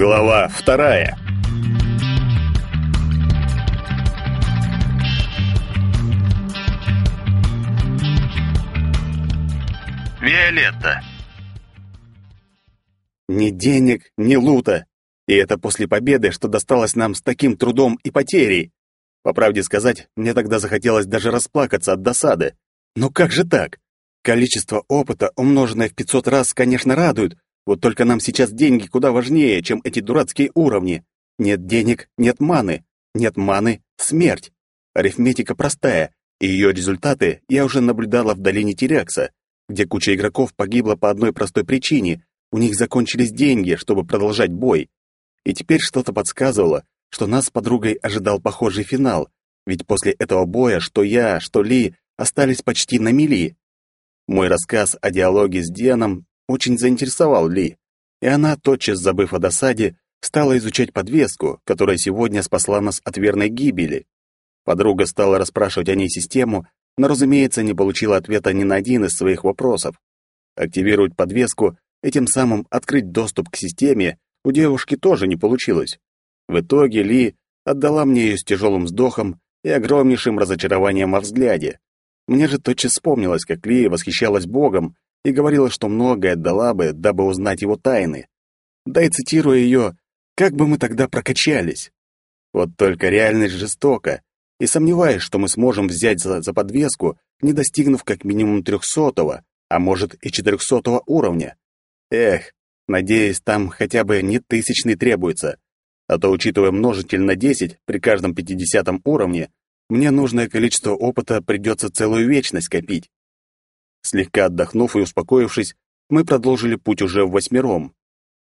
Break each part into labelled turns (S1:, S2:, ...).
S1: Глава вторая. Виолетта.
S2: Ни денег, ни лута. И это после победы, что досталось нам с таким трудом и потерей. По правде сказать, мне тогда захотелось даже расплакаться от досады. Но как же так? Количество опыта, умноженное в 500 раз, конечно, радует, вот только нам сейчас деньги куда важнее, чем эти дурацкие уровни. Нет денег, нет маны. Нет маны — смерть. Арифметика простая, и ее результаты я уже наблюдала в долине Терякса, где куча игроков погибла по одной простой причине. У них закончились деньги, чтобы продолжать бой. И теперь что-то подсказывало, что нас с подругой ожидал похожий финал, ведь после этого боя что я, что Ли остались почти на мели. Мой рассказ о диалоге с Дианом очень заинтересовал Ли, и она, тотчас забыв о досаде, стала изучать подвеску, которая сегодня спасла нас от верной гибели. Подруга стала расспрашивать о ней систему, но, разумеется, не получила ответа ни на один из своих вопросов. Активировать подвеску и тем самым открыть доступ к системе у девушки тоже не получилось. В итоге Ли отдала мне ее с тяжелым вздохом и огромнейшим разочарованием во взгляде. Мне же тотчас вспомнилось, как Ли восхищалась Богом и говорила, что многое отдала бы, дабы узнать его тайны. Да и цитируя ее, как бы мы тогда прокачались. Вот только реальность жестока, и сомневаюсь, что мы сможем взять за, за подвеску, не достигнув как минимум трехсотого, а может и четырехсотого уровня. Эх, надеюсь, там хотя бы не тысячный требуется, а то, учитывая множитель на десять при каждом пятидесятом уровне, мне нужное количество опыта придется целую вечность копить. Слегка отдохнув и успокоившись, мы продолжили путь уже в восьмером.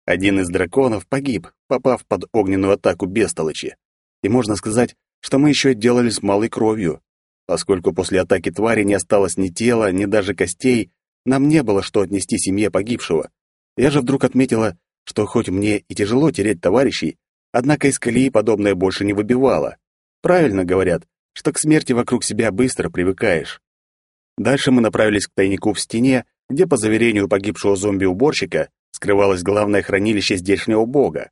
S2: Один из драконов погиб, попав под огненную атаку бестолочи. И можно сказать, что мы еще делали с малой кровью. Поскольку после атаки твари не осталось ни тела, ни даже костей, нам не было что отнести семье погибшего. Я же вдруг отметила, что хоть мне и тяжело терять товарищей, однако из колеи подобное больше не выбивало. Правильно говорят, что к смерти вокруг себя быстро привыкаешь. Дальше мы направились к тайнику в стене, где, по заверению погибшего зомби-уборщика, скрывалось главное хранилище здешнего бога.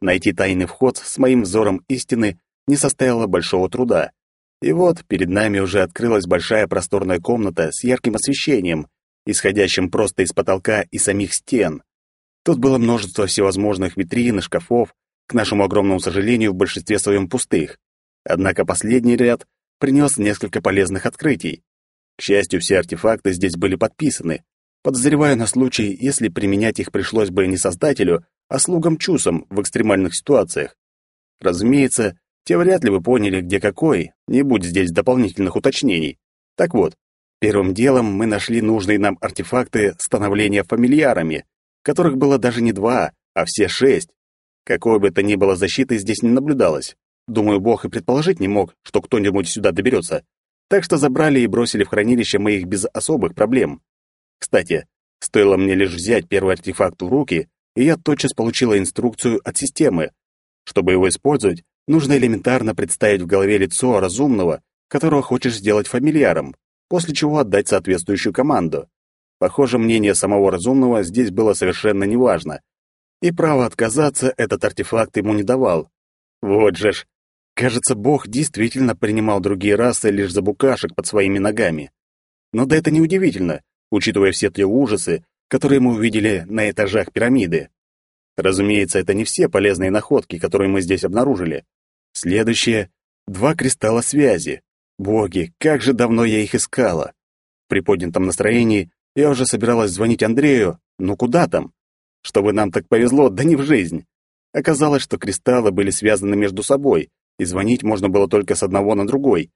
S2: Найти тайный вход с моим взором истины не составило большого труда. И вот перед нами уже открылась большая просторная комната с ярким освещением, исходящим просто из потолка и самих стен. Тут было множество всевозможных витрин и шкафов, к нашему огромному сожалению, в большинстве своем пустых. Однако последний ряд принес несколько полезных открытий. К счастью, все артефакты здесь были подписаны. Подозреваю на случай, если применять их пришлось бы не создателю, а слугам-чусам в экстремальных ситуациях. Разумеется, те вряд ли бы поняли, где какой, не будь здесь дополнительных уточнений. Так вот, первым делом мы нашли нужные нам артефакты становления фамильярами, которых было даже не два, а все шесть. Какой бы то ни было защиты здесь не наблюдалось. Думаю, Бог и предположить не мог, что кто-нибудь сюда доберется так что забрали и бросили в хранилище моих без особых проблем. Кстати, стоило мне лишь взять первый артефакт в руки, и я тотчас получила инструкцию от системы. Чтобы его использовать, нужно элементарно представить в голове лицо разумного, которого хочешь сделать фамильяром, после чего отдать соответствующую команду. Похоже, мнение самого разумного здесь было совершенно неважно. И право отказаться этот артефакт ему не давал. Вот же ж, Кажется, Бог действительно принимал другие расы лишь за букашек под своими ногами. Но да это неудивительно, учитывая все те ужасы, которые мы увидели на этажах пирамиды. Разумеется, это не все полезные находки, которые мы здесь обнаружили. Следующее — два кристалла связи. Боги, как же давно я их искала. При поднятом настроении я уже собиралась звонить Андрею, но куда там? Чтобы нам так повезло, да не в жизнь. Оказалось, что кристаллы были связаны между собой, и звонить можно было только с одного на другой.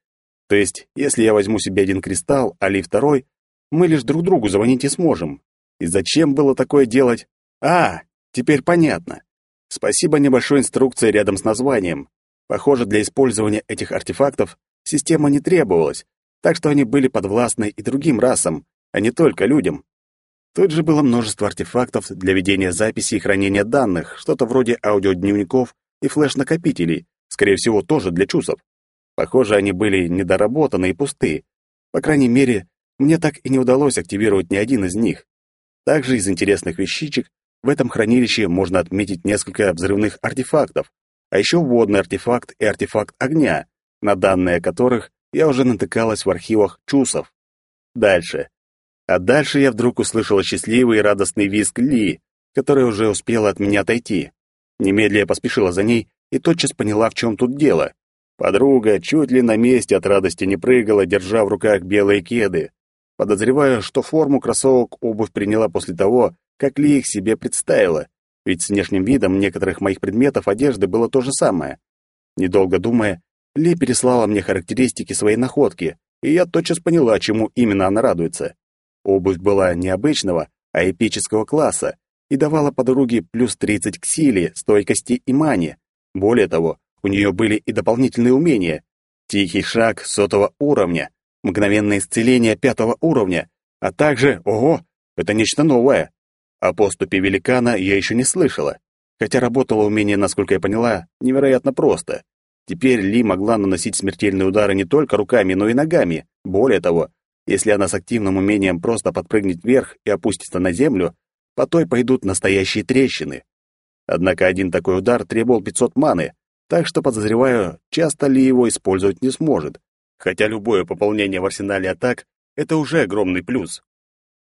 S2: То есть, если я возьму себе один кристалл, а Ли второй, мы лишь друг другу звонить и сможем. И зачем было такое делать? А, теперь понятно. Спасибо небольшой инструкции рядом с названием. Похоже, для использования этих артефактов система не требовалась, так что они были подвластны и другим расам, а не только людям. Тут же было множество артефактов для ведения записи и хранения данных, что-то вроде аудиодневников и флеш-накопителей, Скорее всего, тоже для чусов. Похоже, они были недоработаны и пусты. По крайней мере, мне так и не удалось активировать ни один из них. Также из интересных вещичек В этом хранилище можно отметить несколько взрывных артефактов, а еще водный артефакт и артефакт огня, на данные которых я уже натыкалась в архивах ЧУСов. Дальше. А дальше я вдруг услышала счастливый и радостный визг Ли, которая уже успела от меня отойти. Немедля я поспешила за ней и тотчас поняла, в чем тут дело. Подруга чуть ли на месте от радости не прыгала, держа в руках белые кеды. Подозреваю, что форму кроссовок обувь приняла после того, как Ли их себе представила, ведь с внешним видом некоторых моих предметов одежды было то же самое. Недолго думая, Ли переслала мне характеристики своей находки, и я тотчас поняла, чему именно она радуется. Обувь была не обычного, а эпического класса и давала подруге плюс 30 к силе, стойкости и мане. Более того, у нее были и дополнительные умения. Тихий шаг сотого уровня, мгновенное исцеление пятого уровня, а также, ого, это нечто новое. О поступе великана я еще не слышала, хотя работало умение, насколько я поняла, невероятно просто. Теперь Ли могла наносить смертельные удары не только руками, но и ногами. Более того, если она с активным умением просто подпрыгнет вверх и опустится на землю, по той пойдут настоящие трещины. Однако один такой удар требовал 500 маны, так что, подозреваю, часто Ли его использовать не сможет. Хотя любое пополнение в арсенале атак — это уже огромный плюс.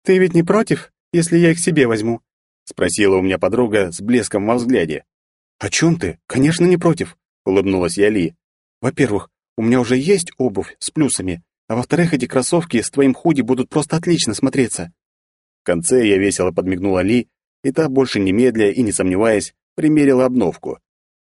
S3: «Ты ведь не против, если я их себе возьму?»
S2: — спросила у меня подруга с блеском во взгляде.
S3: «О чем ты? Конечно, не против», — улыбнулась я Ли. «Во-первых, у меня уже есть обувь с плюсами, а во-вторых, эти кроссовки с твоим худи будут просто отлично смотреться».
S2: В конце я весело подмигнула Ли, и та, больше немедля и не сомневаясь, примерила обновку.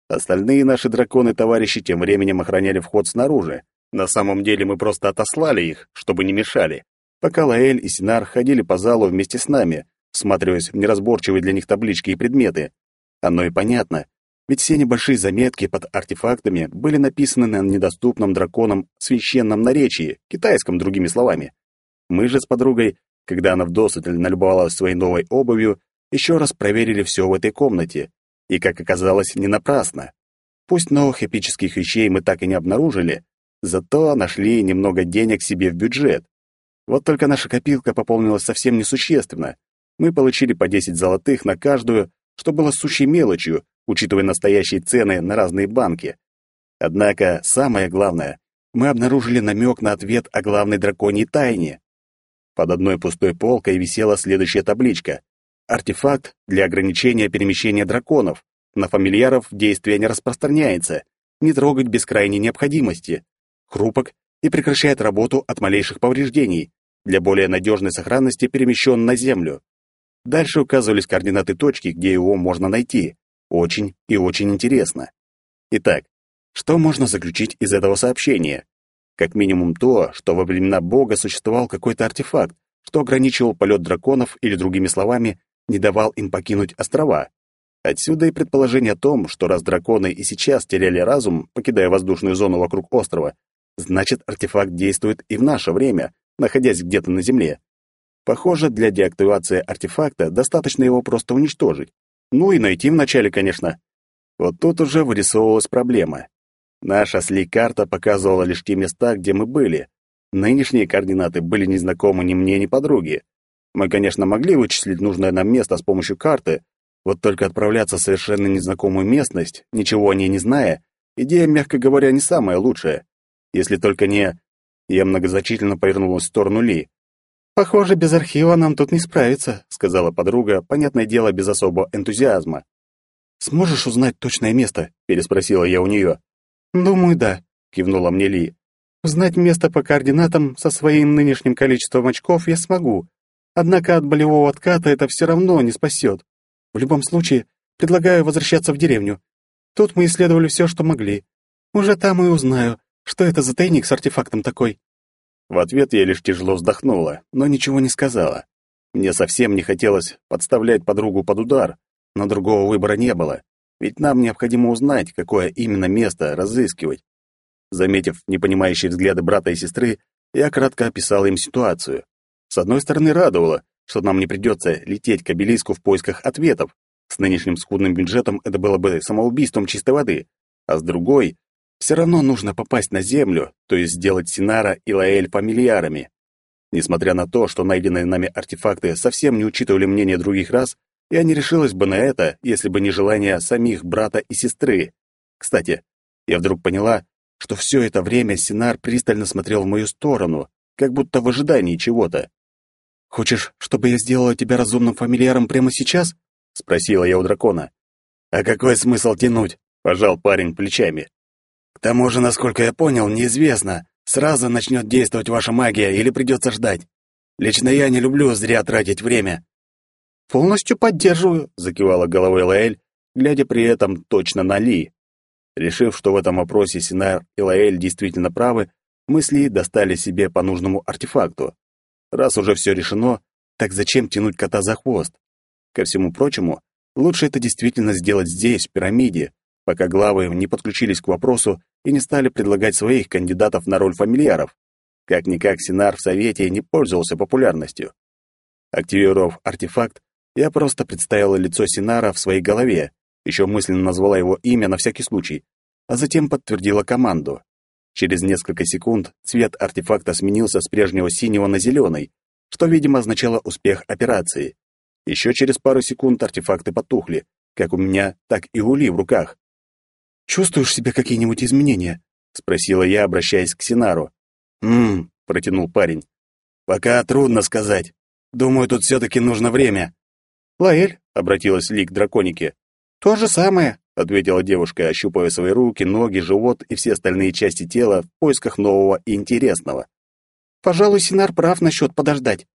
S2: Остальные наши драконы-товарищи тем временем охраняли вход снаружи. На самом деле мы просто отослали их, чтобы не мешали. Пока Лаэль и Синар ходили по залу вместе с нами, всматриваясь в неразборчивые для них таблички и предметы. Оно и понятно, ведь все небольшие заметки под артефактами были написаны на недоступном драконам священном наречии, китайском, другими словами. Мы же с подругой, когда она вдосыта налюбовалась своей новой обувью, еще раз проверили все в этой комнате, и, как оказалось, не напрасно. Пусть новых эпических вещей мы так и не обнаружили, зато нашли немного денег себе в бюджет. Вот только наша копилка пополнилась совсем несущественно. Мы получили по 10 золотых на каждую, что было сущей мелочью, учитывая настоящие цены на разные банки. Однако, самое главное, мы обнаружили намек на ответ о главной драконьей тайне. Под одной пустой полкой висела следующая табличка. Артефакт для ограничения перемещения драконов. На фамильяров действие не распространяется. Не трогать без крайней необходимости. Хрупок и прекращает работу от малейших повреждений. Для более надежной сохранности перемещен на землю. Дальше указывались координаты точки, где его можно найти. Очень и очень интересно. Итак, что можно заключить из этого сообщения? Как минимум то, что во времена Бога существовал какой-то артефакт, что ограничивал полет драконов или, другими словами, не давал им покинуть острова. Отсюда и предположение о том, что раз драконы и сейчас теряли разум, покидая воздушную зону вокруг острова, значит, артефакт действует и в наше время, находясь где-то на Земле. Похоже, для деактивации артефакта достаточно его просто уничтожить. Ну и найти вначале, конечно. Вот тут уже вырисовывалась проблема. Наша сли-карта показывала лишь те места, где мы были. Нынешние координаты были незнакомы ни мне, ни подруге. Мы, конечно, могли вычислить нужное нам место с помощью карты, вот только отправляться в совершенно незнакомую местность, ничего о ней не зная, идея, мягко говоря, не самая лучшая. Если только не... Я многозначительно повернулась в сторону Ли.
S3: «Похоже, без архива нам тут не справиться», — сказала подруга, понятное дело, без особого энтузиазма.
S2: «Сможешь узнать точное место?» — переспросила я у нее.
S3: «Думаю, да», — кивнула мне Ли. «Узнать место по координатам со своим нынешним количеством очков я смогу, однако от болевого отката это все равно не спасет. В любом случае, предлагаю возвращаться в деревню. Тут мы исследовали все, что могли. Уже там и узнаю, что это за тайник с артефактом такой».
S2: В ответ я лишь тяжело вздохнула, но ничего не сказала. Мне совсем не хотелось подставлять подругу под удар, но другого выбора не было, ведь нам необходимо узнать, какое именно место разыскивать. Заметив непонимающие взгляды брата и сестры, я кратко описал им ситуацию. С одной стороны, радовало, что нам не придется лететь к обелиску в поисках ответов. С нынешним скудным бюджетом это было бы самоубийством чистой воды. А с другой, все равно нужно попасть на Землю, то есть сделать Синара и Лаэль фамильярами. Несмотря на то, что найденные нами артефакты совсем не учитывали мнение других рас, Я не решилась бы на это, если бы не желание самих брата и сестры. Кстати, я вдруг поняла, что все это время Синар пристально смотрел в мою сторону, как будто в ожидании чего-то. «Хочешь, чтобы я сделала тебя разумным фамильяром прямо сейчас?» — спросила я у дракона. «А какой смысл тянуть?» — пожал парень плечами. «К тому же, насколько я понял, неизвестно, сразу начнет действовать ваша магия или придется ждать. Лично я не люблю зря тратить время».
S3: «Полностью поддерживаю», —
S2: закивала головой Лаэль, глядя при этом точно на Ли. Решив, что в этом вопросе Синар и Лаэль действительно правы, мы с Ли достали себе по нужному артефакту. Раз уже все решено, так зачем тянуть кота за хвост? Ко всему прочему, лучше это действительно сделать здесь, в пирамиде, пока главы не подключились к вопросу и не стали предлагать своих кандидатов на роль фамильяров. Как-никак Синар в Совете не пользовался популярностью. Активировав артефакт, я просто представила лицо Синара в своей голове, еще мысленно назвала его имя на всякий случай, а затем подтвердила команду. Через несколько секунд цвет артефакта сменился с прежнего синего на зеленый, что, видимо, означало успех операции. Еще через пару секунд артефакты потухли, как у меня, так и у Ли в руках.
S3: «Чувствуешь себе какие-нибудь изменения?» — спросила я, обращаясь к Синару.
S2: «Ммм», — протянул парень. «Пока трудно сказать. Думаю, тут все-таки нужно время».
S3: «Лаэль», —
S2: обратилась Ли к драконике,
S3: «То же самое», —
S2: ответила девушка, ощупывая свои руки, ноги, живот и все остальные части тела в поисках нового и интересного.
S3: «Пожалуй, Синар прав насчет подождать».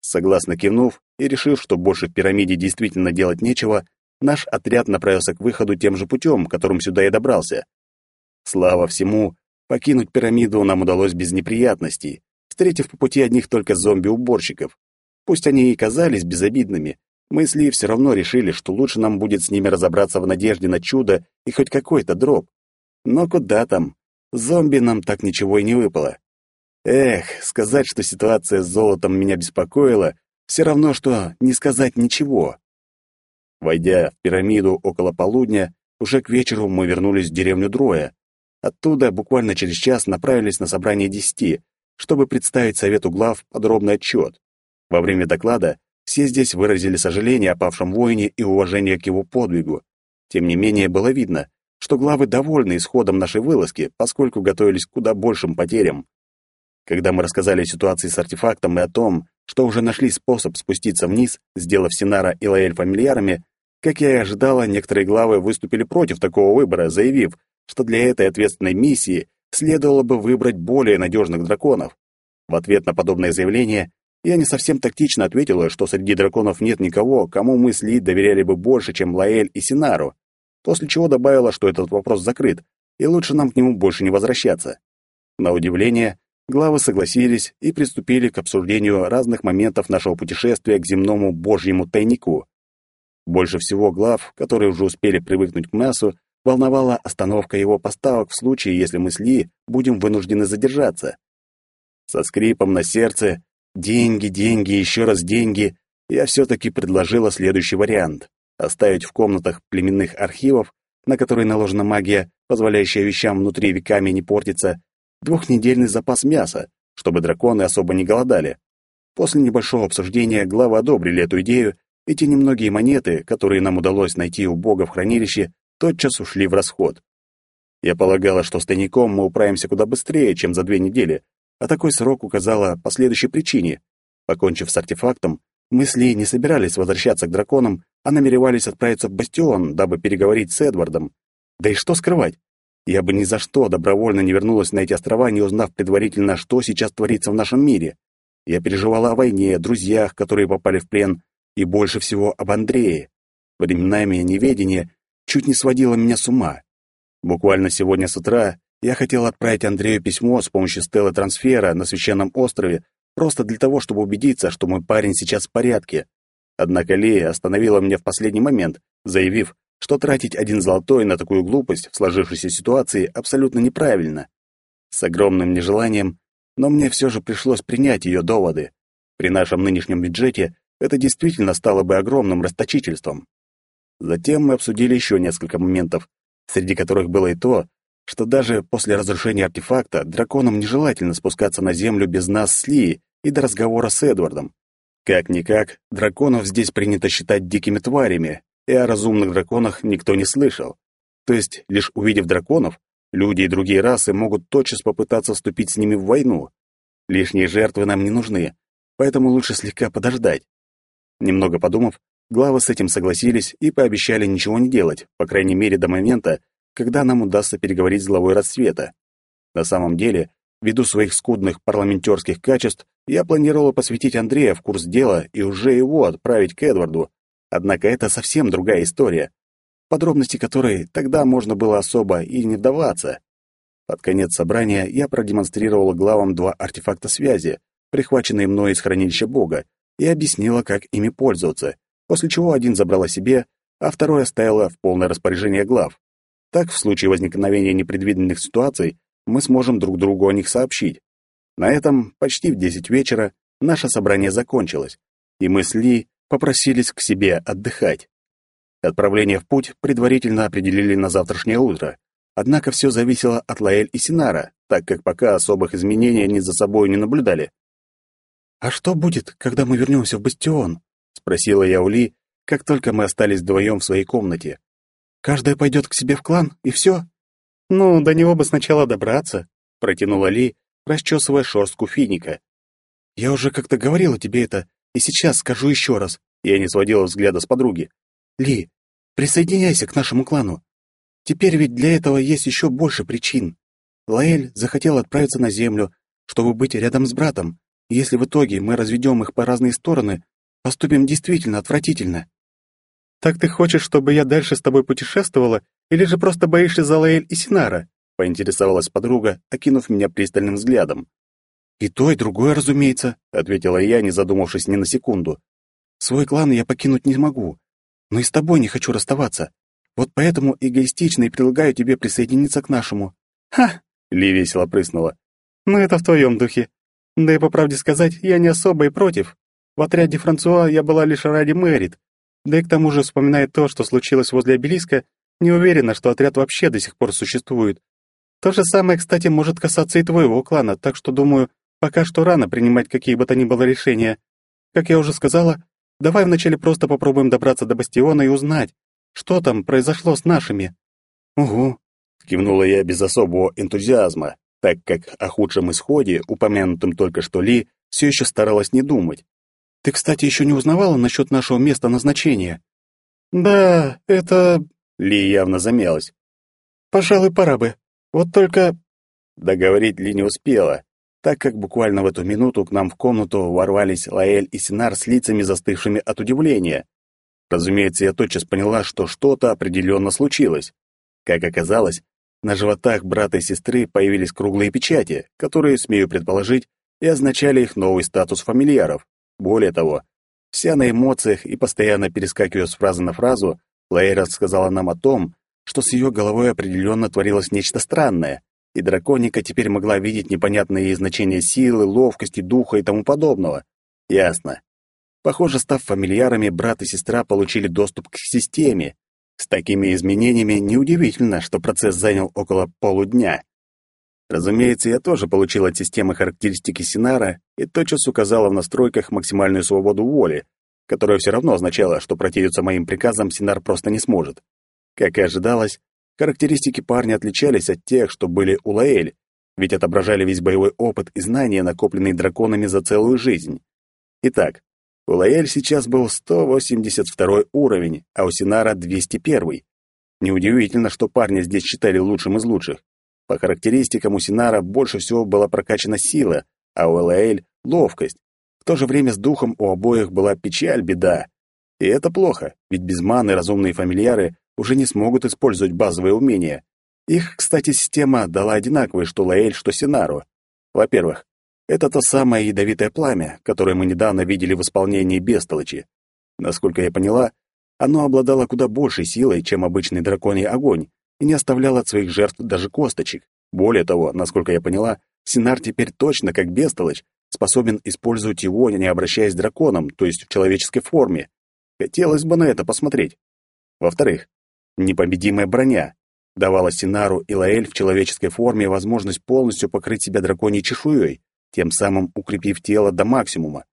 S2: Согласно кивнув и решив, что больше в пирамиде действительно делать нечего, наш отряд направился к выходу тем же путем, которым сюда и добрался. Слава всему, покинуть пирамиду нам удалось без неприятностей, встретив по пути одних только зомби-уборщиков. Пусть они и казались безобидными, мы с Ли все равно решили, что лучше нам будет с ними разобраться в надежде на чудо и хоть какой-то дроп. Но куда там? Зомби нам так ничего и не выпало. Эх, сказать, что ситуация с золотом меня беспокоила, все равно, что не сказать ничего. Войдя в пирамиду около полудня, уже к вечеру мы вернулись в деревню Дроя. Оттуда буквально через час направились на собрание десяти, чтобы представить совету глав подробный отчет. Во время доклада все здесь выразили сожаление о павшем воине и уважение к его подвигу. Тем не менее, было видно, что главы довольны исходом нашей вылазки, поскольку готовились к куда большим потерям. Когда мы рассказали о ситуации с артефактом и о том, что уже нашли способ спуститься вниз, сделав Синара и Лаэль фамильярами, как я и ожидала, некоторые главы выступили против такого выбора, заявив, что для этой ответственной миссии следовало бы выбрать более надежных драконов. В ответ на подобное заявление я не совсем тактично ответила, что среди драконов нет никого, кому мы с Ли доверяли бы больше, чем Лаэль и Синару, после чего добавила, что этот вопрос закрыт, и лучше нам к нему больше не возвращаться. На удивление, главы согласились и приступили к обсуждению разных моментов нашего путешествия к земному божьему тайнику. Больше всего глав, которые уже успели привыкнуть к мясу, волновала остановка его поставок в случае, если мы с Ли будем вынуждены задержаться. Со скрипом на сердце Деньги, деньги, еще раз деньги. Я все-таки предложила следующий вариант. Оставить в комнатах племенных архивов, на которые наложена магия, позволяющая вещам внутри веками не портиться, двухнедельный запас мяса, чтобы драконы особо не голодали. После небольшого обсуждения главы одобрили эту идею, и те немногие монеты, которые нам удалось найти у бога в хранилище, тотчас ушли в расход. Я полагала, что с тайником мы управимся куда быстрее, чем за две недели, а такой срок указала по следующей причине. Покончив с артефактом, мы с Ли не собирались возвращаться к драконам, а намеревались отправиться в Бастион, дабы переговорить с Эдвардом. Да и что скрывать? Я бы ни за что добровольно не вернулась на эти острова, не узнав предварительно, что сейчас творится в нашем мире. Я переживала о войне, друзьях, которые попали в плен, и больше всего об Андрее. Временами неведение чуть не сводило меня с ума. Буквально сегодня с утра я хотел отправить Андрею письмо с помощью стелы трансфера на священном острове, просто для того, чтобы убедиться, что мой парень сейчас в порядке. Однако Лея остановила меня в последний момент, заявив, что тратить один золотой на такую глупость в сложившейся ситуации абсолютно неправильно. С огромным нежеланием, но мне все же пришлось принять ее доводы. При нашем нынешнем бюджете это действительно стало бы огромным расточительством. Затем мы обсудили еще несколько моментов, среди которых было и то, что даже после разрушения артефакта драконам нежелательно спускаться на землю без нас с Ли и до разговора с Эдвардом. Как-никак, драконов здесь принято считать дикими тварями, и о разумных драконах никто не слышал. То есть, лишь увидев драконов, люди и другие расы могут тотчас попытаться вступить с ними в войну. Лишние жертвы нам не нужны, поэтому лучше слегка подождать. Немного подумав, главы с этим согласились и пообещали ничего не делать, по крайней мере до момента, когда нам удастся переговорить с главой рассвета. На самом деле, ввиду своих скудных парламентерских качеств, я планировал посвятить Андрея в курс дела и уже его отправить к Эдварду. Однако это совсем другая история, подробности которой тогда можно было особо и не вдаваться. Под конец собрания я продемонстрировал главам два артефакта связи, прихваченные мной из хранилища Бога, и объяснила, как ими пользоваться, после чего один забрала себе, а второй оставила в полное распоряжение глав. Так, в случае возникновения непредвиденных ситуаций, мы сможем друг другу о них сообщить. На этом почти в десять вечера наше собрание закончилось, и мы с Ли попросились к себе отдыхать. Отправление в путь предварительно определили на завтрашнее утро, однако все зависело от Лаэль и Синара, так как пока особых изменений они за собой не наблюдали. «А что будет, когда мы вернемся в бастион?» — спросила я у Ли, как только мы остались вдвоем в своей комнате. «Каждая пойдет к себе в клан, и все?» «Ну, до него бы сначала добраться», — протянула Ли, расчесывая шерстку финика. «Я уже как-то говорила тебе это, и сейчас скажу еще раз». Я не сводила взгляда с подруги. «Ли, присоединяйся к нашему клану. Теперь ведь для этого есть еще больше причин. Лаэль захотел отправиться на Землю, чтобы быть рядом с братом, если в итоге мы разведем их по разные стороны, поступим действительно отвратительно. Так ты хочешь, чтобы я дальше с тобой путешествовала, или же просто боишься за Лаэль и Синара? поинтересовалась подруга, окинув меня пристальным взглядом. И то, и другое, разумеется, ответила я, не задумавшись ни на секунду. Свой клан я покинуть не могу, но и с тобой не хочу расставаться. Вот поэтому эгоистично и предлагаю тебе присоединиться к нашему. Ха! Ли весело прыснула. Ну это в твоем духе. Да и по правде сказать, я не особо и против. В отряде Франсуа я была лишь ради Мэрит. Да и к тому же, вспоминая то, что случилось возле обелиска, не уверена, что отряд вообще до сих пор существует. То же самое, кстати, может касаться и твоего клана, так что, думаю, пока что рано принимать какие бы то ни было решения. Как я уже сказала, давай вначале просто попробуем добраться до бастиона и узнать, что там произошло с нашими. Угу, кивнула я без особого энтузиазма так как о худшем исходе, упомянутом только что Ли, все еще старалась не думать. «Ты, кстати, еще не узнавала насчет нашего места назначения?» «Да, это...» Ли явно замялась. «Пожалуй, пора бы. Вот только...» Договорить Ли не успела, так как буквально в эту минуту к нам в комнату ворвались Лаэль и Синар с лицами застывшими от удивления. Разумеется, я тотчас поняла, что что-то определенно случилось. Как оказалось, на животах брата и сестры появились круглые печати, которые, смею предположить, и означали их новый статус фамильяров. Более того, вся на эмоциях и постоянно перескакивая с фразы на фразу, Лейра сказала нам о том, что с ее головой определенно творилось нечто странное, и драконика теперь могла видеть непонятные ей значения силы, ловкости, духа и тому подобного. Ясно. Похоже, став фамильярами, брат и сестра получили доступ к системе, с такими изменениями неудивительно, что процесс занял около полудня. Разумеется, я тоже получил от системы характеристики Синара и тотчас указала в настройках максимальную свободу воли, которая все равно означала, что противиться моим приказам Синар просто не сможет. Как и ожидалось, характеристики парня отличались от тех, что были у Лаэль, ведь отображали весь боевой опыт и знания, накопленные драконами за целую жизнь. Итак, у Лаэль сейчас был 182 уровень, а у Синара 201. Неудивительно, что парня здесь считали лучшим из лучших. По характеристикам у Синара больше всего была прокачана сила, а у Лаэль — ловкость. В то же время с духом у обоих была печаль, беда. И это плохо, ведь без маны разумные фамильяры уже не смогут использовать базовые умения. Их, кстати, система дала одинаковые, что Лаэль, что Синару. Во-первых, это то самое ядовитое пламя, которое мы недавно видели в исполнении Бестолочи. Насколько я поняла, оно обладало куда большей силой, чем обычный драконий огонь, и не оставляло от своих жертв даже косточек. Более того, насколько я поняла, Синар теперь точно, как Бестолочь, способен использовать его, не обращаясь к драконам, то есть в человеческой форме. Хотелось бы на это посмотреть. Во-вторых, непобедимая броня давала Синару и Лаэль в человеческой форме возможность полностью покрыть себя драконьей чешуей, тем самым укрепив тело до максимума.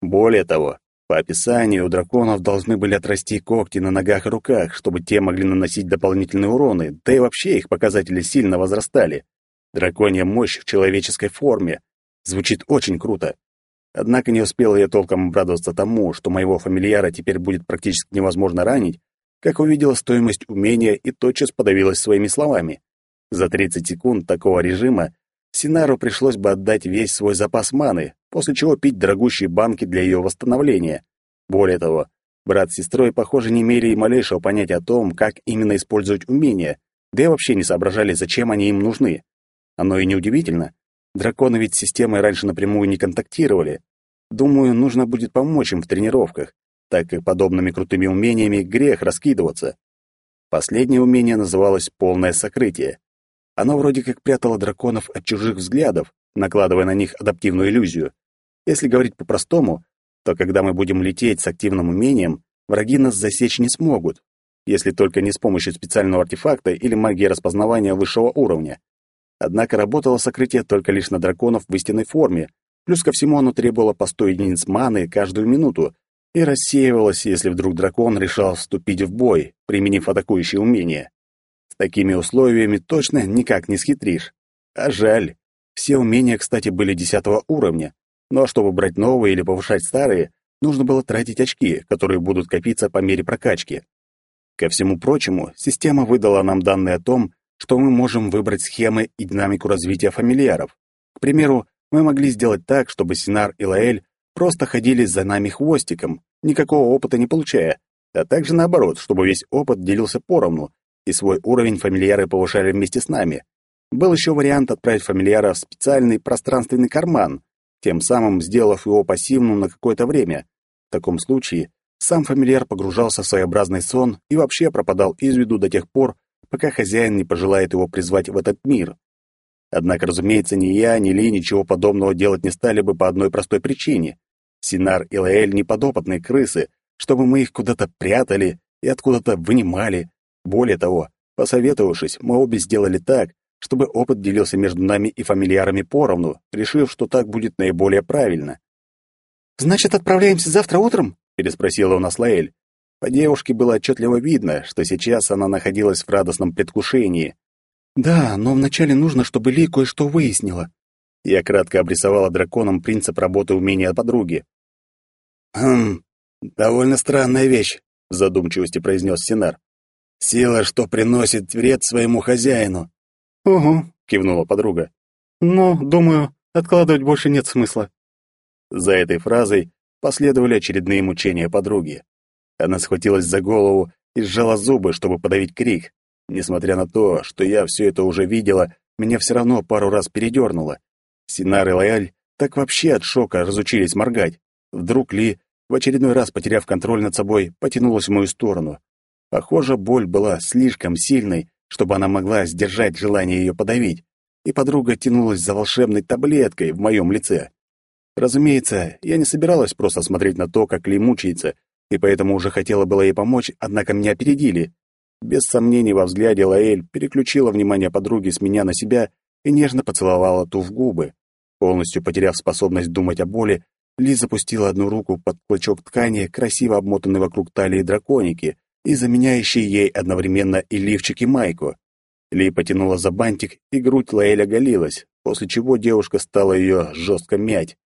S2: Более того, по описанию у драконов должны были отрасти когти на ногах и руках, чтобы те могли наносить дополнительные уроны, да и вообще их показатели сильно возрастали. Драконья мощь в человеческой форме. Звучит очень круто. Однако не успел я толком обрадоваться тому, что моего фамильяра теперь будет практически невозможно ранить, как увидела стоимость умения и тотчас подавилась своими словами. За 30 секунд такого режима Синару пришлось бы отдать весь свой запас маны, после чего пить дорогущие банки для ее восстановления. Более того, брат с сестрой, похоже, не имели и малейшего понятия о том, как именно использовать умения, да и вообще не соображали, зачем они им нужны. Оно и неудивительно. Драконы ведь с системой раньше напрямую не контактировали. Думаю, нужно будет помочь им в тренировках, так как подобными крутыми умениями грех раскидываться. Последнее умение называлось «полное сокрытие». Оно вроде как прятало драконов от чужих взглядов, накладывая на них адаптивную иллюзию. Если говорить по-простому, то когда мы будем лететь с активным умением, враги нас засечь не смогут, если только не с помощью специального артефакта или магии распознавания высшего уровня. Однако работало сокрытие только лишь на драконов в истинной форме, плюс ко всему оно требовало по 100 единиц маны каждую минуту и рассеивалось, если вдруг дракон решал вступить в бой, применив атакующие умения. С такими условиями точно никак не схитришь. А жаль. Все умения, кстати, были десятого уровня, но чтобы брать новые или повышать старые, нужно было тратить очки, которые будут копиться по мере прокачки. Ко всему прочему, система выдала нам данные о том, что мы можем выбрать схемы и динамику развития фамильяров. К примеру, мы могли сделать так, чтобы Синар и Лаэль просто ходили за нами хвостиком, никакого опыта не получая, а также наоборот, чтобы весь опыт делился поровну, и свой уровень фамильяры повышали вместе с нами. Был еще вариант отправить фамильяра в специальный пространственный карман, тем самым сделав его пассивным на какое-то время. В таком случае сам фамильяр погружался в своеобразный сон и вообще пропадал из виду до тех пор, пока хозяин не пожелает его призвать в этот мир. Однако, разумеется, ни я, ни Ли ничего подобного делать не стали бы по одной простой причине. Синар и Лаэль не подопытные крысы, чтобы мы их куда-то прятали и откуда-то вынимали, более того, посоветовавшись, мы обе сделали так, чтобы опыт делился между нами и фамильярами поровну, решив, что так будет наиболее правильно.
S3: «Значит, отправляемся завтра утром?»
S2: — переспросила у нас Лаэль. По девушке было отчетливо видно, что сейчас она находилась в радостном предвкушении.
S3: «Да, но вначале нужно, чтобы Ли кое-что выяснила».
S2: Я кратко обрисовала драконам принцип работы умения подруги. «Хм, довольно странная вещь», — в задумчивости произнес Синар. Сила, что приносит вред своему хозяину.
S3: Угу,
S2: кивнула подруга.
S3: Но, думаю, откладывать больше нет смысла.
S2: За этой фразой последовали очередные мучения подруги. Она схватилась за голову и сжала зубы, чтобы подавить крик. Несмотря на то, что я все это уже видела, меня все равно пару раз передернуло. Синар и Лояль так вообще от шока разучились моргать. Вдруг Ли, в очередной раз потеряв контроль над собой, потянулась в мою сторону. Похоже, боль была слишком сильной, чтобы она могла сдержать желание ее подавить, и подруга тянулась за волшебной таблеткой в моем лице. Разумеется, я не собиралась просто смотреть на то, как Ли мучается, и поэтому уже хотела было ей помочь, однако меня опередили. Без сомнений во взгляде Лаэль переключила внимание подруги с меня на себя и нежно поцеловала ту в губы. Полностью потеряв способность думать о боли, Ли запустила одну руку под клочок ткани, красиво обмотанный вокруг талии драконики, и заменяющий ей одновременно и лифчик, и майку. Ли потянула за бантик, и грудь Лаэля голилась, после чего девушка стала ее жестко мять.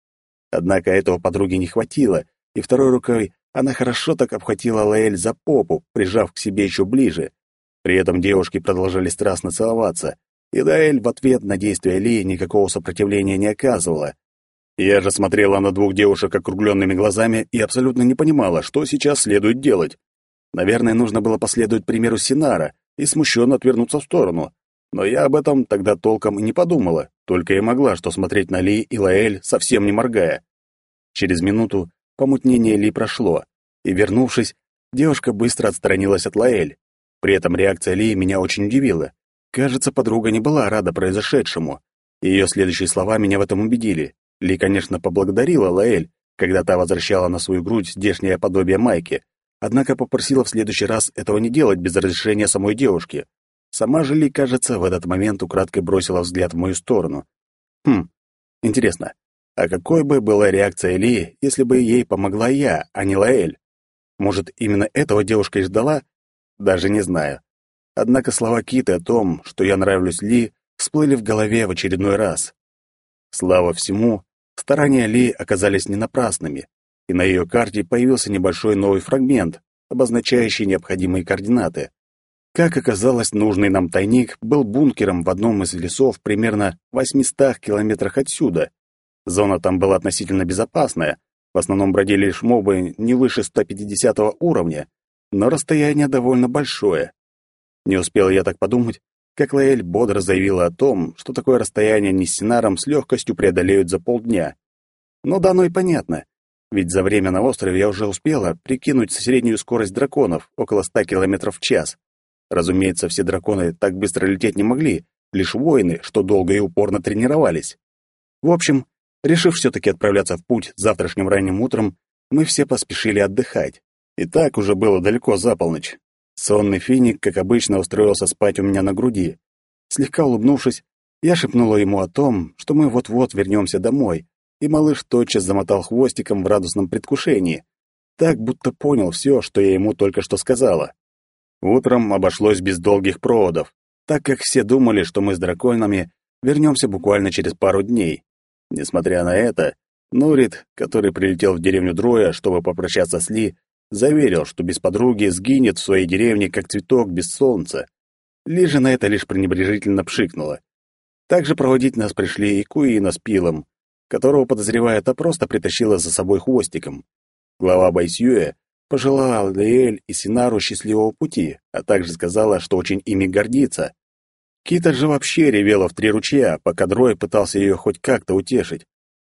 S2: Однако этого подруге не хватило, и второй рукой она хорошо так обхватила Лаэль за попу, прижав к себе еще ближе. При этом девушки продолжали страстно целоваться, и Лаэль в ответ на действия Ли никакого сопротивления не оказывала. Я же смотрела на двух девушек округленными глазами и абсолютно не понимала, что сейчас следует делать. Наверное, нужно было последовать примеру Синара и смущенно отвернуться в сторону. Но я об этом тогда толком и не подумала, только и могла что смотреть на Ли и Лаэль, совсем не моргая. Через минуту помутнение Ли прошло, и, вернувшись, девушка быстро отстранилась от Лаэль. При этом реакция Ли меня очень удивила. Кажется, подруга не была рада произошедшему. Ее следующие слова меня в этом убедили. Ли, конечно, поблагодарила Лаэль, когда та возвращала на свою грудь здешнее подобие майки, однако попросила в следующий раз этого не делать без разрешения самой девушки. Сама же Ли, кажется, в этот момент украдкой бросила взгляд в мою сторону. Хм, интересно, А какой бы была реакция Ли, если бы ей помогла я, а не Лаэль? Может, именно этого девушка и ждала? Даже не знаю. Однако слова Киты о том, что я нравлюсь Ли, всплыли в голове в очередной раз. Слава всему, старания Ли оказались не напрасными, и на ее карте появился небольшой новый фрагмент, обозначающий необходимые координаты. Как оказалось, нужный нам тайник был бункером в одном из лесов примерно в 800 километрах отсюда. Зона там была относительно безопасная, в основном бродили лишь мобы не выше 150 уровня, но расстояние довольно большое. Не успел я так подумать, как Лаэль бодро заявила о том, что такое расстояние не с Синаром с легкостью преодолеют за полдня. Ну да, ну и понятно. Ведь за время на острове я уже успела прикинуть среднюю скорость драконов, около 100 км в час. Разумеется, все драконы так быстро лететь не могли, лишь воины, что долго и упорно тренировались. В общем, решив все-таки отправляться в путь завтрашним ранним утром, мы все поспешили отдыхать. И так уже было далеко за полночь. Сонный финик, как обычно, устроился спать у меня на груди. Слегка улыбнувшись, я шепнула ему о том, что мы вот-вот вернемся домой, и малыш тотчас замотал хвостиком в радостном предвкушении, так будто понял все, что я ему только что сказала. Утром обошлось без долгих проводов, так как все думали, что мы с драконами вернемся буквально через пару дней. Несмотря на это, Нурит, который прилетел в деревню Дроя, чтобы попрощаться с Ли, Заверил, что без подруги сгинет в своей деревне, как цветок без солнца. Лижа на это лишь пренебрежительно пшикнула. Также проводить нас пришли и Куина с Пилом, которого, подозревая, та просто притащила за собой хвостиком. Глава Байсюэ пожелала Леэль и Синару счастливого пути, а также сказала, что очень ими гордится. Кита же вообще ревела в три ручья, пока Дрой пытался ее хоть как-то утешить.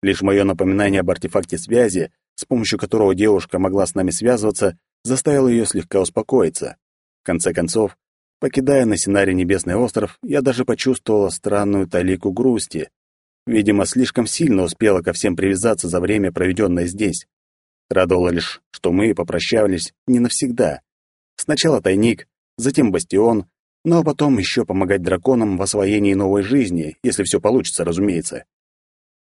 S2: Лишь мое напоминание об артефакте связи с помощью которого девушка могла с нами связываться, заставил ее слегка успокоиться. В конце концов, покидая на Синаре Небесный остров, я даже почувствовала странную талику грусти. Видимо, слишком сильно успела ко всем привязаться за время, проведенное здесь. Радовало лишь, что мы попрощались не навсегда. Сначала тайник, затем бастион, ну а потом еще помогать драконам в освоении новой жизни, если все получится, разумеется.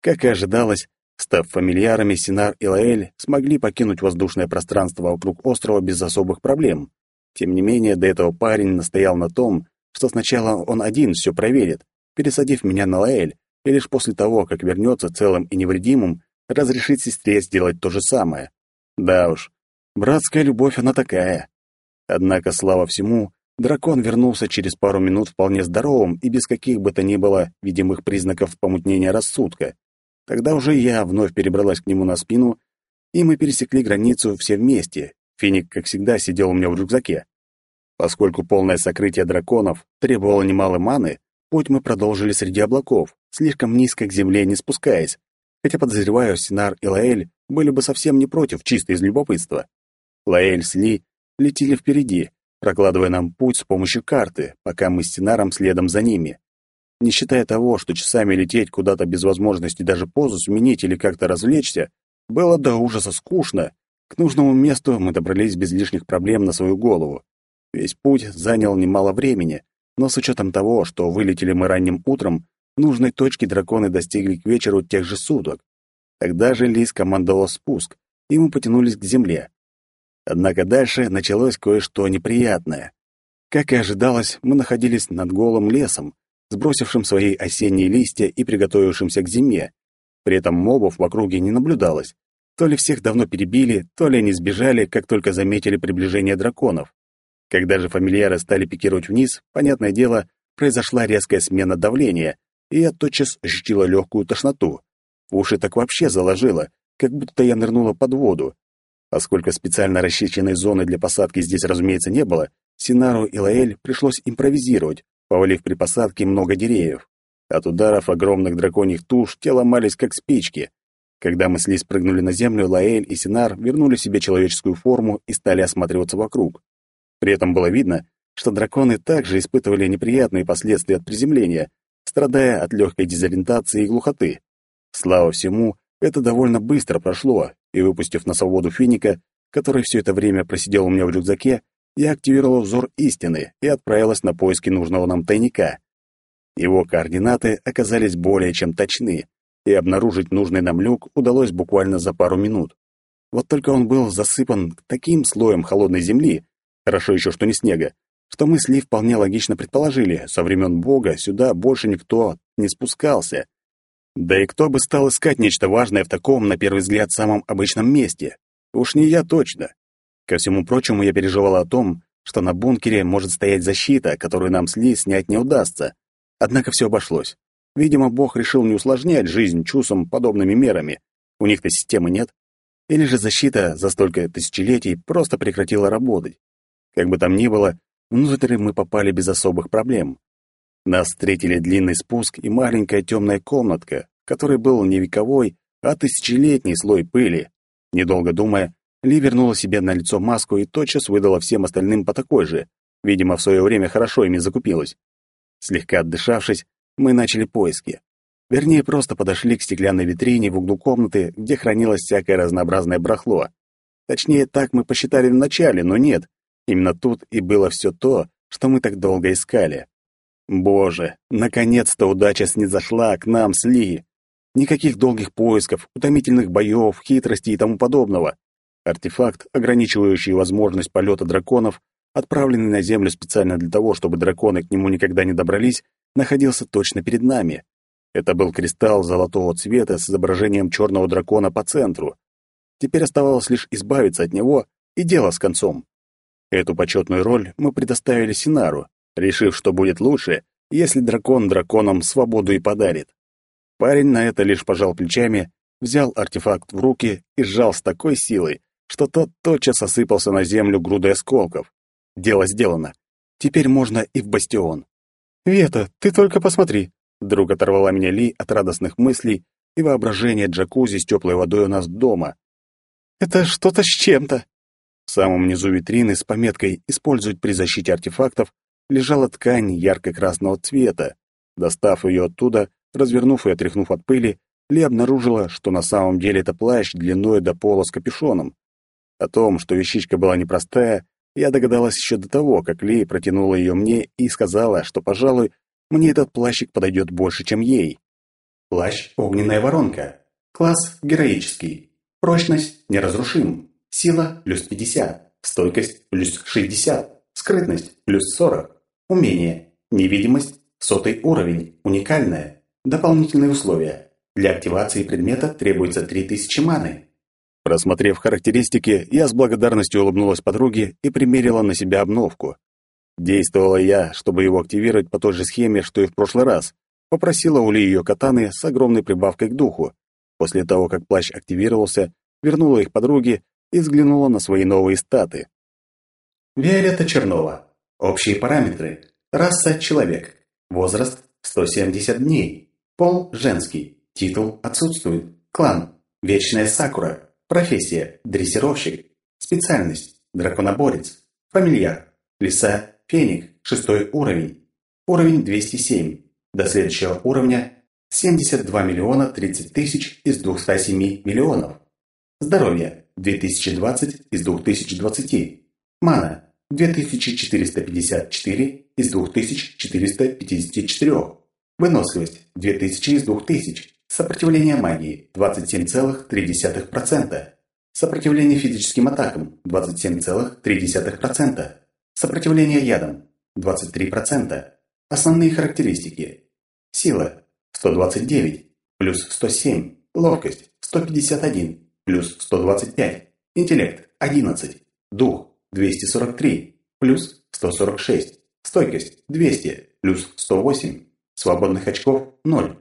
S2: Как и ожидалось, Став фамильярами, Синар и Лаэль смогли покинуть воздушное пространство вокруг острова без особых проблем. Тем не менее, до этого парень настоял на том, что сначала он один все проверит, пересадив меня на Лаэль, и лишь после того, как вернется целым и невредимым, разрешит сестре сделать то же самое. Да уж, братская любовь она такая. Однако, слава всему, дракон вернулся через пару минут вполне здоровым и без каких бы то ни было видимых признаков помутнения рассудка. Тогда уже я вновь перебралась к нему на спину, и мы пересекли границу все вместе. Финик, как всегда, сидел у меня в рюкзаке. Поскольку полное сокрытие драконов требовало немало маны, путь мы продолжили среди облаков, слишком низко к земле не спускаясь, хотя, подозреваю, Синар и Лаэль были бы совсем не против, чисто из любопытства. Лаэль с Ли летели впереди, прокладывая нам путь с помощью карты, пока мы с Синаром следом за ними. Не считая того, что часами лететь куда-то без возможности даже позу сменить или как-то развлечься, было до ужаса скучно. К нужному месту мы добрались без лишних проблем на свою голову. Весь путь занял немало времени, но с учетом того, что вылетели мы ранним утром, нужной точки драконы достигли к вечеру тех же суток. Тогда же Лис командовал спуск, и мы потянулись к земле. Однако дальше началось кое-что неприятное. Как и ожидалось, мы находились над голым лесом, сбросившим свои осенние листья и приготовившимся к зиме. При этом мобов в округе не наблюдалось. То ли всех давно перебили, то ли они сбежали, как только заметили приближение драконов. Когда же фамильяры стали пикировать вниз, понятное дело, произошла резкая смена давления, и я тотчас ощутила легкую тошноту. Уши так вообще заложило, как будто я нырнула под воду. Поскольку специально расчищенной зоны для посадки здесь, разумеется, не было, Синару и Лаэль пришлось импровизировать, повалив при посадке много деревьев. От ударов огромных драконьих туш те ломались, как спички. Когда мы с Ли спрыгнули на землю, Лаэль и Синар вернули себе человеческую форму и стали осматриваться вокруг. При этом было видно, что драконы также испытывали неприятные последствия от приземления, страдая от легкой дезориентации и глухоты. Слава всему, это довольно быстро прошло, и, выпустив на свободу финика, который все это время просидел у меня в рюкзаке, я активировала взор истины и отправилась на поиски нужного нам тайника. Его координаты оказались более чем точны. и обнаружить нужный нам люк удалось буквально за пару минут. Вот только он был засыпан таким слоем холодной земли, хорошо еще, что не снега, что мы с Ли вполне логично предположили, со времен Бога сюда больше никто не спускался. Да и кто бы стал искать нечто важное в таком, на первый взгляд, самом обычном месте? Уж не я точно. Ко всему прочему, я переживала о том, что на бункере может стоять защита, которую нам с Ли снять не удастся. Однако все обошлось. Видимо, Бог решил не усложнять жизнь чусом подобными мерами. У них-то системы нет. Или же защита за столько тысячелетий просто прекратила работать. Как бы там ни было, внутрь мы попали без особых проблем. Нас встретили длинный спуск и маленькая темная комнатка, в которой был не вековой, а тысячелетний слой пыли. Недолго думая, ли вернула себе на лицо маску и тотчас выдала всем остальным по такой же. Видимо, в свое время хорошо ими закупилась. Слегка отдышавшись, мы начали поиски. Вернее, просто подошли к стеклянной витрине в углу комнаты, где хранилось всякое разнообразное барахло. Точнее, так мы посчитали вначале, но нет. Именно тут и было все то, что мы так долго искали. Боже, наконец-то удача снизошла к нам с Ли. Никаких долгих поисков, утомительных боев, хитростей и тому подобного. Артефакт, ограничивающий возможность полета драконов, отправленный на Землю специально для того, чтобы драконы к нему никогда не добрались, находился точно перед нами. Это был кристалл золотого цвета с изображением черного дракона по центру. Теперь оставалось лишь избавиться от него, и дело с концом. Эту почетную роль мы предоставили Синару, решив, что будет лучше, если дракон драконам свободу и подарит. Парень на это лишь пожал плечами, взял артефакт в руки и сжал с такой силой, что тот тотчас осыпался на землю грудой осколков. Дело сделано. Теперь можно и в бастион.
S3: «Вета, ты только посмотри!»
S2: Вдруг оторвала меня Ли от радостных мыслей и воображения джакузи с теплой водой у нас дома.
S3: «Это что-то с чем-то!»
S2: В самом низу витрины с пометкой «Использовать при защите артефактов» лежала ткань ярко-красного цвета. Достав ее оттуда, развернув и отряхнув от пыли, Ли обнаружила, что на самом деле это плащ длиной до пола с капюшоном. О том, что вещичка была непростая, я догадалась еще до того, как Ли протянула ее мне и сказала, что, пожалуй, мне этот плащик подойдет больше, чем ей. Плащ «Огненная воронка». Класс «Героический». Прочность «Неразрушим». Сила плюс 50. Стойкость плюс 60. Скрытность плюс 40. Умение. Невидимость. Сотый уровень. Уникальное. Дополнительные условия. Для активации предмета требуется 3000 маны. Просмотрев характеристики, я с благодарностью улыбнулась подруге и примерила на себя обновку. Действовала я, чтобы его активировать по той же схеме, что и в прошлый раз. Попросила у Ли ее катаны с огромной прибавкой к духу. После того, как плащ активировался, вернула их подруге и взглянула на свои новые статы. Виолетта Чернова. Общие параметры. Раса – человек. Возраст – 170 дней. Пол – женский. Титул отсутствует. Клан – Вечная Сакура. Профессия – дрессировщик. Специальность – драконоборец. Фамильяр – лиса, феник, шестой уровень. Уровень 207. До следующего уровня – 72 миллиона 30 тысяч из 207 миллионов. Здоровье – 2020 из 2020. Мана – 2454 из 2454. Выносливость – 2000 из 2000. Сопротивление магии – 27,3%. Сопротивление физическим атакам – 27,3%. Сопротивление ядам – 23%. Основные характеристики. Сила – 129, плюс 107. Ловкость – 151, плюс 125. Интеллект – 11. Дух – 243, плюс 146. Стойкость – 200, плюс 108. Свободных очков – 0.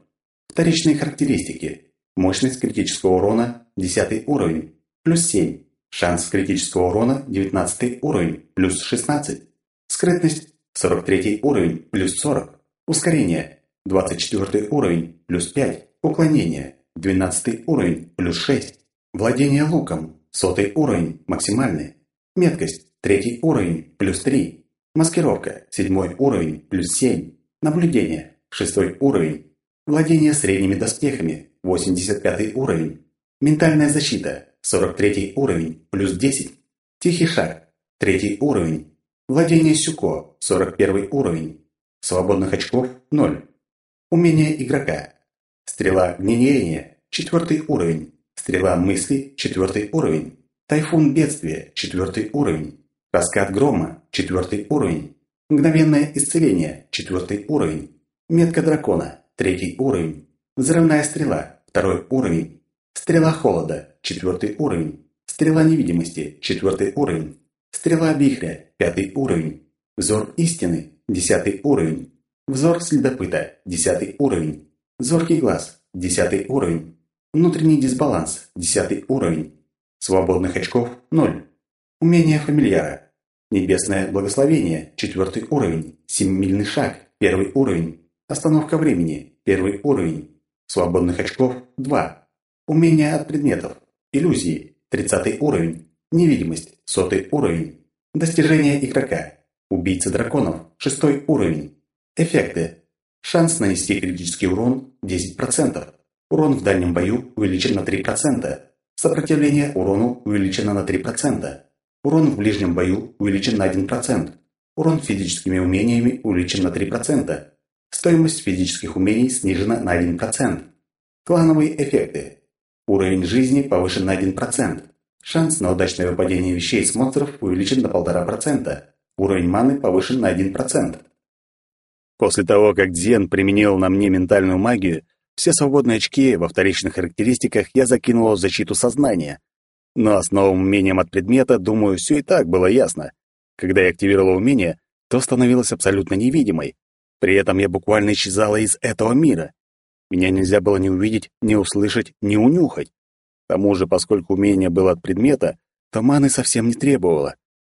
S2: Вторичные характеристики. Мощность критического урона – 10 уровень, плюс 7. Шанс критического урона – 19 уровень, плюс 16. Скрытность – 43 уровень, плюс 40. Ускорение – 24 уровень, плюс 5. Уклонение – 12 уровень, плюс 6. Владение луком – 100 уровень, максимальный. Меткость – 3 уровень, плюс 3. Маскировка – 7 уровень, плюс 7. Наблюдение – 6 уровень, Владение средними доспехами, 85 уровень. Ментальная защита, 43 уровень, плюс 10. Тихий шаг, 3 уровень. Владение Сюко, 41 уровень. Свободных очков, 0. Умение игрока.
S4: Стрела гниения – четвертый уровень. Стрела мысли – четвертый уровень. Тайфун бедствия – четвертый уровень. Раскат грома – четвертый уровень. Мгновенное исцеление – четвертый уровень. Метка дракона – третий уровень. Взрывная стрела – второй уровень. Стрела холода – четвертый уровень. Стрела невидимости – четвертый уровень. Стрела вихря – пятый уровень. Взор истины – десятый уровень. Взор следопыта – десятый уровень. Зоркий глаз – десятый уровень. Внутренний дисбаланс – десятый уровень. Свободных очков – ноль. Умение фамильяра. Небесное благословение – четвертый уровень. Семимильный шаг – первый уровень. Остановка времени – первый уровень. Свободных очков – два. Умение от предметов. Иллюзии – тридцатый уровень. Невидимость – сотый уровень. Достижение игрока. Убийца драконов – шестой уровень. Эффекты. Шанс нанести критический урон – 10%. Урон в дальнем бою увеличен на 3%. Сопротивление урону увеличено на 3%. Урон в ближнем бою увеличен на 1%. Урон физическими умениями увеличен на 3%. Стоимость физических умений снижена на 1%. Клановые эффекты. Уровень жизни повышен на 1%. Шанс на удачное выпадение вещей с монстров увеличен на 1,5%. Уровень маны повышен на 1%.
S2: После того, как Дзен применил на мне ментальную магию, все свободные очки во вторичных характеристиках я закинул в защиту сознания. Но с новым умением от предмета, думаю, все и так было ясно. Когда я активировал умение, то становилась абсолютно невидимой. При этом я буквально исчезала из этого мира. Меня нельзя было ни увидеть, ни услышать, ни унюхать. К тому же, поскольку умение было от предмета, то маны совсем не требовало.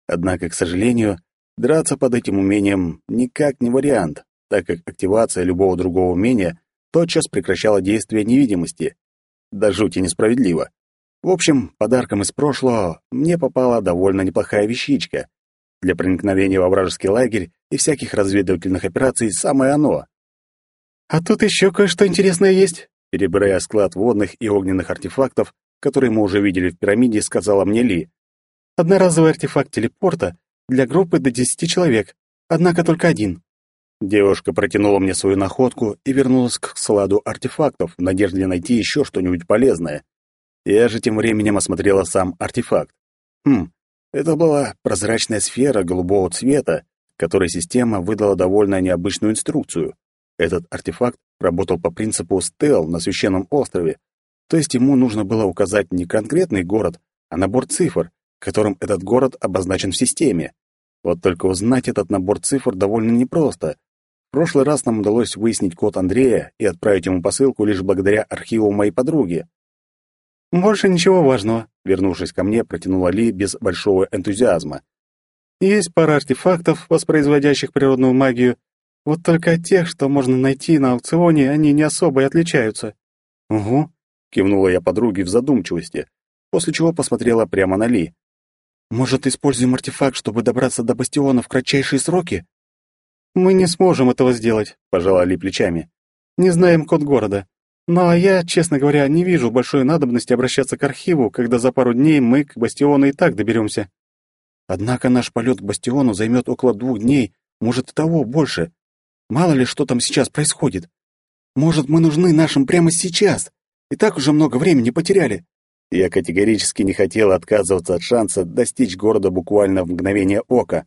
S2: Однако, к сожалению, драться под этим умением никак не вариант так как активация любого другого умения тотчас прекращала действие невидимости. Да жути несправедливо. В общем, подарком из прошлого мне попала довольно неплохая вещичка. Для проникновения во вражеский лагерь и всяких разведывательных операций самое оно.
S3: «А тут еще кое-что интересное есть»,
S2: перебирая склад водных и огненных артефактов, которые мы уже видели в пирамиде, сказала мне Ли.
S3: «Одноразовый артефакт телепорта для группы до десяти человек, однако только один.
S2: Девушка протянула мне свою находку и вернулась к складу артефактов в надежде найти еще что-нибудь полезное. Я же тем временем осмотрела сам артефакт. Хм, это была прозрачная сфера голубого цвета, которой система выдала довольно необычную инструкцию. Этот артефакт работал по принципу стел на священном острове, то есть ему нужно было указать не конкретный город, а набор цифр, которым этот город обозначен в системе. Вот только узнать этот набор цифр довольно непросто, прошлый раз нам удалось выяснить код Андрея и отправить ему посылку лишь благодаря архиву моей подруги.
S3: «Больше ничего важного», —
S2: вернувшись ко мне, протянула Ли без большого энтузиазма.
S3: «Есть пара артефактов, воспроизводящих природную магию. Вот только от тех, что можно найти на аукционе, они не особо и отличаются».
S2: «Угу», — кивнула я подруге в задумчивости, после чего посмотрела прямо на Ли.
S3: «Может, используем артефакт, чтобы добраться до бастиона в кратчайшие сроки?» «Мы не сможем этого сделать», — пожала Ли плечами. «Не знаем код города. Но я, честно говоря, не вижу большой надобности обращаться к архиву, когда за пару дней мы к бастиону и так доберемся. Однако наш полет к бастиону займет около двух дней, может и того больше. Мало ли, что там сейчас происходит. Может, мы нужны нашим прямо сейчас. И так уже много времени потеряли».
S2: Я категорически не хотел отказываться от шанса достичь города буквально в мгновение ока.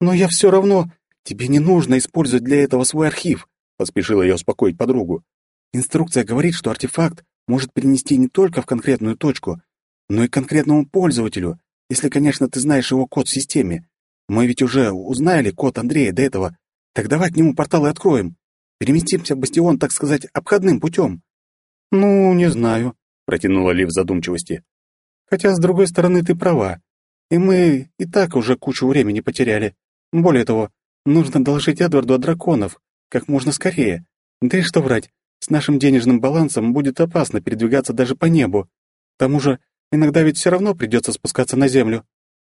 S3: «Но я все равно «Тебе не нужно использовать для этого свой архив», — поспешила я успокоить подругу. «Инструкция говорит, что артефакт может перенести не только в конкретную точку, но и конкретному пользователю, если, конечно, ты знаешь его код в системе. Мы ведь уже узнали код Андрея до этого. Так давай к нему портал и откроем. Переместимся в бастион, так сказать, обходным путем». «Ну, не знаю», — протянула Ли в задумчивости. «Хотя, с другой стороны, ты права. И мы и так уже кучу времени потеряли. Более того, Нужно доложить Эдварду о драконов, как можно скорее. Да и что врать, с нашим денежным балансом будет опасно передвигаться даже по небу. К тому же, иногда ведь все равно придется спускаться на землю.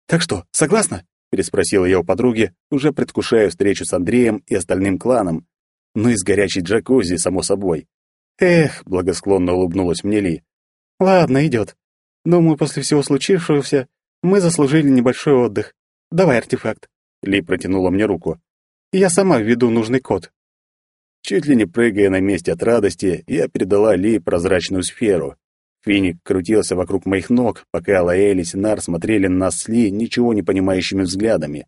S3: Так что, согласна? переспросила я у подруги, уже предвкушая встречу с Андреем и остальным кланом. Ну и с горячей джакузи, само собой. Эх, благосклонно улыбнулась мне Ли. Ладно, идет. Думаю, после всего случившегося мы заслужили небольшой отдых. Давай артефакт. Ли протянула мне руку. «Я сама введу нужный код».
S2: Чуть ли не прыгая на месте от радости, я передала Ли прозрачную сферу. Финик крутился вокруг моих ног, пока Лаэль и Синар смотрели на нас с Ли ничего не понимающими взглядами.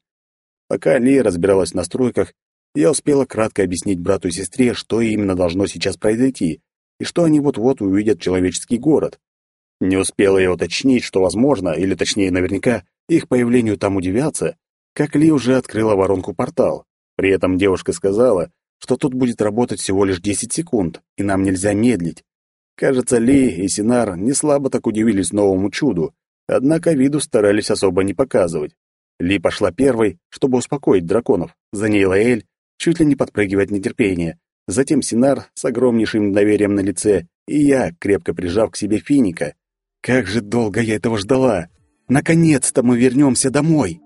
S2: Пока Ли разбиралась в настройках, я успела кратко объяснить брату и сестре, что именно должно сейчас произойти, и что они вот-вот увидят человеческий город. Не успела я уточнить, что возможно, или точнее наверняка, их появлению там удивятся, как Ли уже открыла воронку портал. При этом девушка сказала, что тут будет работать всего лишь 10 секунд, и нам нельзя медлить. Кажется, Ли и Синар не слабо так удивились новому чуду, однако виду старались особо не показывать. Ли пошла первой, чтобы успокоить драконов. За ней Лаэль, чуть ли не подпрыгивая от нетерпения. Затем Синар с огромнейшим доверием на лице, и я, крепко прижав к себе Финика. Как же долго я этого ждала! Наконец-то мы вернемся домой!